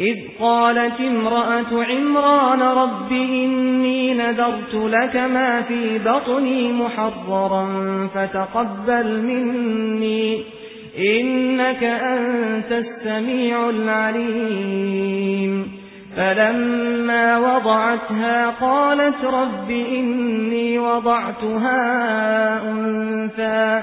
إِذْ قَالَتِ امْرَأَةُ عِمْرَانَ رَبِّ إِنِّي نَذَرْتُ لَكَ مَا فِي بَطْنِي مُحَرَّرًا فَتَقَبَّلْ مِنِّي. إِنَّكَ أَنْتَ السَّمِيعُ الْعَلِيمُ. فَلَمَّا وَضَعَتْهَا قَالَتْ رَبِّ إِنِّي وَضَعْتُهَا أُنثَى.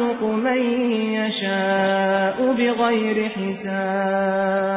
بغير حساب